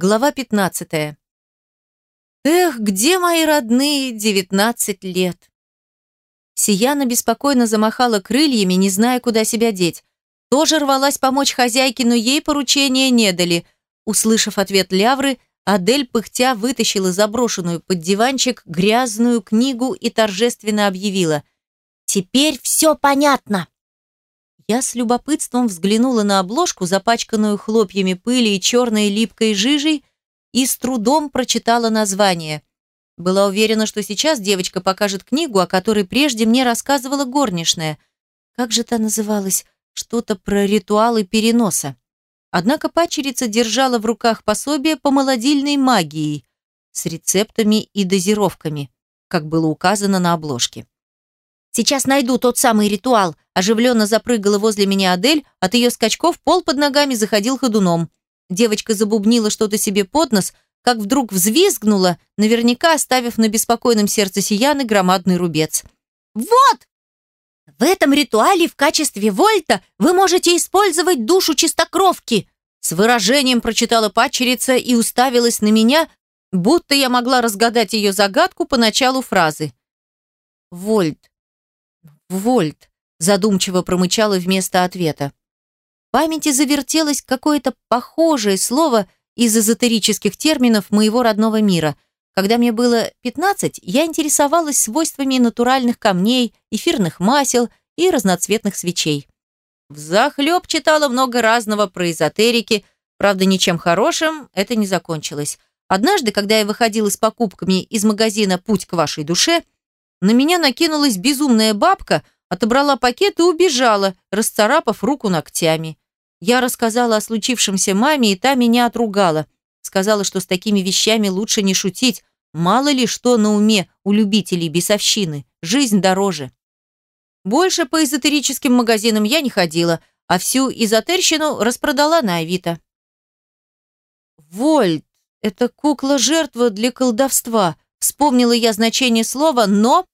Глава 15. Эх, где мои родные 19 лет? Сияна беспокойно замахала крыльями, не зная, куда себя деть. Тоже рвалась помочь хозяйке, но ей поручения не дали. Услышав ответ Лявры, Адель пыхтя вытащила заброшенную под диванчик грязную книгу и торжественно объявила. «Теперь все понятно!» Я с любопытством взглянула на обложку, запачканную хлопьями пыли и черной липкой жижей, и с трудом прочитала название. Была уверена, что сейчас девочка покажет книгу, о которой прежде мне рассказывала горничная. Как же та называлась? Что-то про ритуалы переноса. Однако пачерица держала в руках пособие по молодильной магии с рецептами и дозировками, как было указано на обложке. Сейчас найду тот самый ритуал. Оживленно запрыгала возле меня Адель, от ее скачков пол под ногами заходил ходуном. Девочка забубнила что-то себе под нос, как вдруг взвизгнула, наверняка оставив на беспокойном сердце Сияны громадный рубец. «Вот! В этом ритуале в качестве вольта вы можете использовать душу чистокровки!» С выражением прочитала падчерица и уставилась на меня, будто я могла разгадать ее загадку по началу фразы. «Вольт. Вольт, задумчиво промычала вместо ответа. В памяти завертелось какое-то похожее слово из эзотерических терминов моего родного мира. Когда мне было 15, я интересовалась свойствами натуральных камней, эфирных масел и разноцветных свечей. Взахлеб читала много разного про эзотерики, правда, ничем хорошим это не закончилось. Однажды, когда я выходила с покупками из магазина «Путь к вашей душе», на меня накинулась безумная бабка, отобрала пакет и убежала, расцарапав руку ногтями. Я рассказала о случившемся маме, и та меня отругала. Сказала, что с такими вещами лучше не шутить, мало ли что на уме у любителей бесовщины, жизнь дороже. Больше по эзотерическим магазинам я не ходила, а всю эзотерщину распродала на Авито. «Вольт, это кукла-жертва для колдовства», Вспомнила я значение слова, но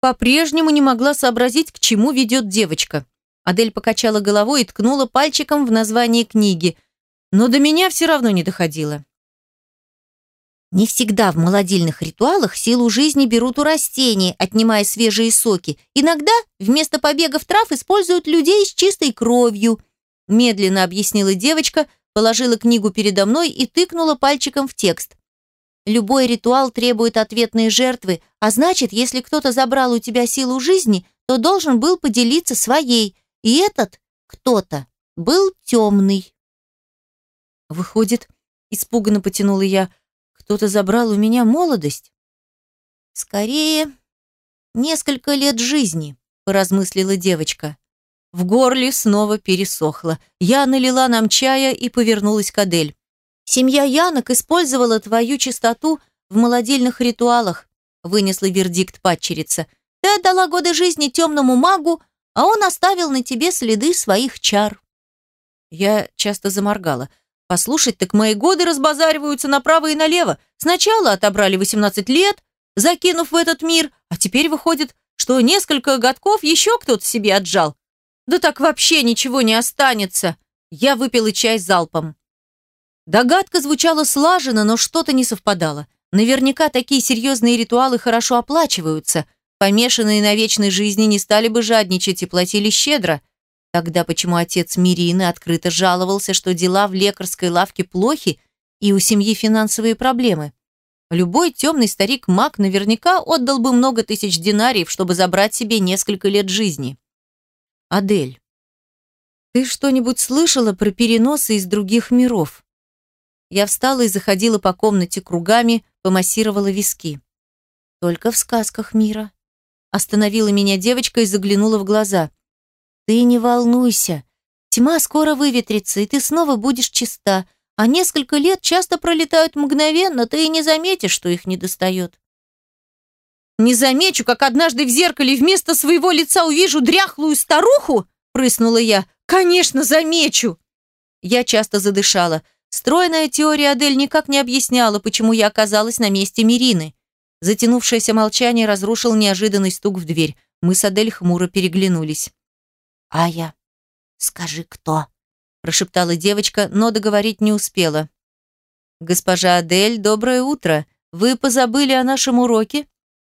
по-прежнему не могла сообразить, к чему ведет девочка. Адель покачала головой и ткнула пальчиком в название книги, но до меня все равно не доходило. Не всегда в молодильных ритуалах силу жизни берут у растений, отнимая свежие соки. Иногда вместо побегов трав используют людей с чистой кровью. Медленно объяснила девочка, положила книгу передо мной и тыкнула пальчиком в текст. Любой ритуал требует ответной жертвы, а значит, если кто-то забрал у тебя силу жизни, то должен был поделиться своей. И этот кто-то был темный. Выходит, испуганно потянула я, кто-то забрал у меня молодость? Скорее, несколько лет жизни, поразмыслила девочка. В горле снова пересохло. Я налила нам чая и повернулась к Адель. Семья Янок использовала твою чистоту в молодильных ритуалах, вынесла вердикт падчерица. Ты отдала годы жизни темному магу, а он оставил на тебе следы своих чар. Я часто заморгала. Послушать, так мои годы разбазариваются направо и налево. Сначала отобрали 18 лет, закинув в этот мир, а теперь выходит, что несколько годков еще кто-то себе отжал. Да так вообще ничего не останется. Я выпила чай залпом. Догадка звучала слаженно, но что-то не совпадало. Наверняка такие серьезные ритуалы хорошо оплачиваются. Помешанные на вечной жизни не стали бы жадничать и платили щедро. Тогда почему отец Мирины открыто жаловался, что дела в лекарской лавке плохи и у семьи финансовые проблемы? Любой темный старик-маг наверняка отдал бы много тысяч динариев, чтобы забрать себе несколько лет жизни. Адель, ты что-нибудь слышала про переносы из других миров? Я встала и заходила по комнате кругами, помассировала виски. Только в сказках мира. Остановила меня девочка и заглянула в глаза. Ты не волнуйся. Тьма скоро выветрится, и ты снова будешь чиста. А несколько лет часто пролетают мгновенно, ты и не заметишь, что их не достает. Не замечу, как однажды в зеркале вместо своего лица увижу дряхлую старуху, прыснула я. Конечно, замечу. Я часто задышала. Стройная теория Адель никак не объясняла, почему я оказалась на месте Мирины. Затянувшееся молчание разрушил неожиданный стук в дверь. Мы с Адель хмуро переглянулись. «Ая, скажи, кто?» – прошептала девочка, но договорить не успела. «Госпожа Адель, доброе утро. Вы позабыли о нашем уроке?»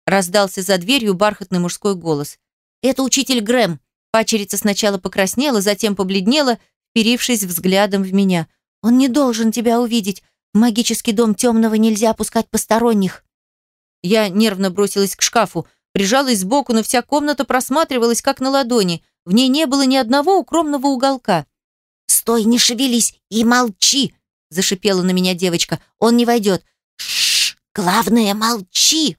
Раздался за дверью бархатный мужской голос. «Это учитель Грэм». Пачерица сначала покраснела, затем побледнела, вперившись взглядом в меня. «Он не должен тебя увидеть. В магический дом темного нельзя пускать посторонних». Я нервно бросилась к шкафу, прижалась сбоку, но вся комната просматривалась как на ладони. В ней не было ни одного укромного уголка. «Стой, не шевелись и молчи!» – зашипела на меня девочка. «Он не войдет!» «Шш! Главное, молчи!»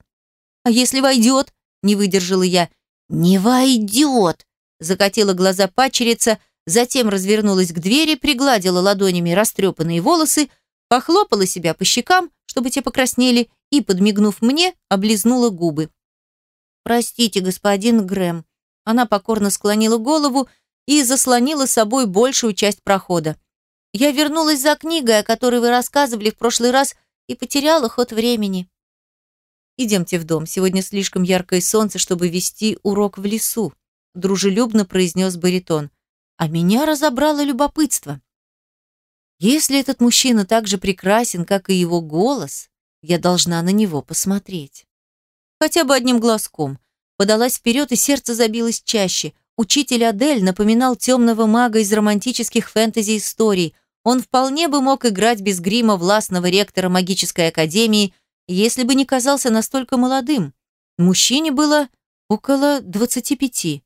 «А если войдет?» – не выдержала я. «Не войдет!» – закатила глаза пачерица, затем развернулась к двери, пригладила ладонями растрепанные волосы, похлопала себя по щекам, чтобы те покраснели, и, подмигнув мне, облизнула губы. «Простите, господин Грэм». Она покорно склонила голову и заслонила собой большую часть прохода. Я вернулась за книгой, о которой вы рассказывали в прошлый раз, и потеряла ход времени. Идемте в дом. Сегодня слишком яркое солнце, чтобы вести урок в лесу, дружелюбно произнес баритон. А меня разобрало любопытство. Если этот мужчина так же прекрасен, как и его голос, я должна на него посмотреть. Хотя бы одним глазком. Подалась вперед, и сердце забилось чаще. Учитель Адель напоминал темного мага из романтических фэнтези-историй. Он вполне бы мог играть без грима властного ректора магической академии, если бы не казался настолько молодым. Мужчине было около 25.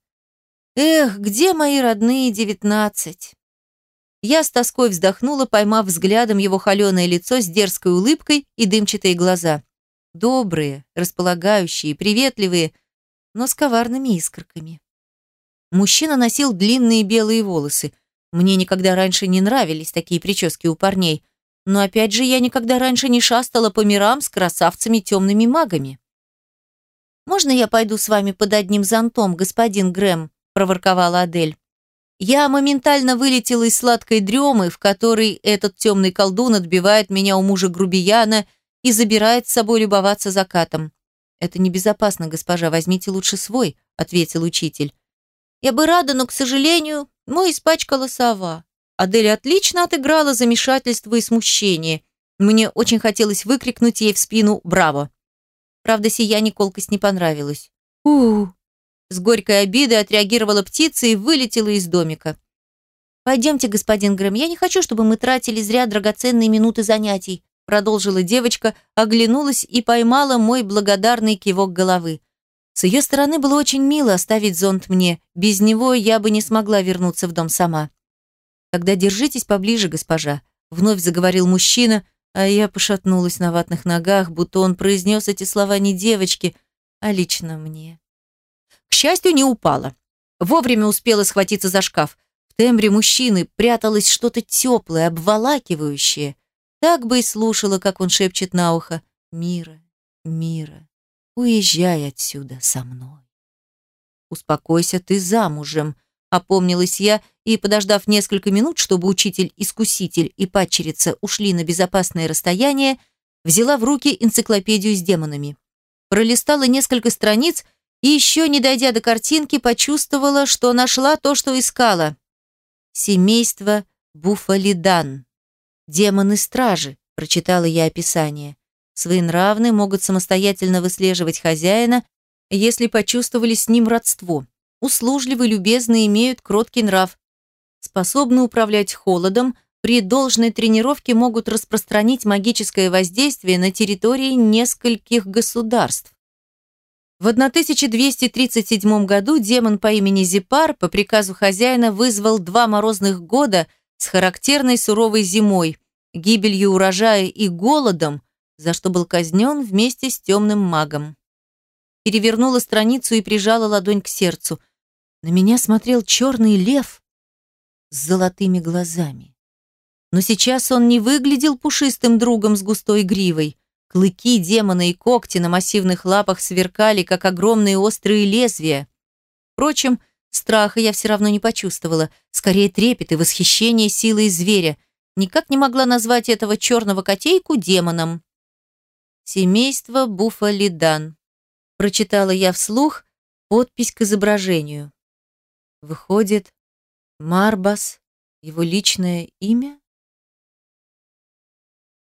Эх, где мои родные девятнадцать? Я с тоской вздохнула, поймав взглядом его холеное лицо с дерзкой улыбкой и дымчатые глаза. Добрые, располагающие, приветливые, но с коварными искорками. Мужчина носил длинные белые волосы. Мне никогда раньше не нравились такие прически у парней. Но опять же, я никогда раньше не шастала по мирам с красавцами-темными магами. «Можно я пойду с вами под одним зонтом, господин Грэм?» – проворковала Адель. Я моментально вылетела из сладкой дремы, в которой этот темный колдун отбивает меня у мужа грубияна и забирает с собой любоваться закатом. «Это небезопасно, госпожа, возьмите лучше свой», – ответил учитель. Я бы рада, но, к сожалению, мой испачкала сова. Адель отлично отыграла замешательство и смущение. Мне очень хотелось выкрикнуть ей в спину «Браво!». Правда, сияние колкость не понравилась. у, -у, С горькой обидой отреагировала птица и вылетела из домика. «Пойдемте, господин Грэм, я не хочу, чтобы мы тратили зря драгоценные минуты занятий», продолжила девочка, оглянулась и поймала мой благодарный кивок головы. С ее стороны было очень мило оставить зонт мне. Без него я бы не смогла вернуться в дом сама. «Тогда держитесь поближе, госпожа», — вновь заговорил мужчина, а я пошатнулась на ватных ногах, будто он произнес эти слова не девочке, а лично мне. К счастью, не упала. Вовремя успела схватиться за шкаф. В тембре мужчины пряталось что-то теплое, обволакивающее. Так бы и слушала, как он шепчет на ухо «Мира, мира». Уезжай отсюда со мной. Успокойся, ты замужем, опомнилась я и, подождав несколько минут, чтобы учитель-искуситель и падчерица ушли на безопасное расстояние, взяла в руки энциклопедию с демонами. Пролистала несколько страниц и, еще не дойдя до картинки, почувствовала, что нашла то, что искала. «Семейство Буфалидан. Демоны-стражи», прочитала я описание. Своенравны могут самостоятельно выслеживать хозяина, если почувствовали с ним родство. Услужливы, любезны, имеют кроткий нрав. Способны управлять холодом, при должной тренировке могут распространить магическое воздействие на территории нескольких государств. В 1237 году демон по имени Зипар по приказу хозяина вызвал два морозных года с характерной суровой зимой, гибелью урожая и голодом, за что был казнен вместе с темным магом. Перевернула страницу и прижала ладонь к сердцу. На меня смотрел черный лев с золотыми глазами. Но сейчас он не выглядел пушистым другом с густой гривой. Клыки демона и когти на массивных лапах сверкали, как огромные острые лезвия. Впрочем, страха я все равно не почувствовала, скорее трепет и восхищение силой зверя. Никак не могла назвать этого черного котейку демоном. Семейство Буфалидан. Прочитала я вслух подпись к изображению. Выходит, Марбас – его личное имя?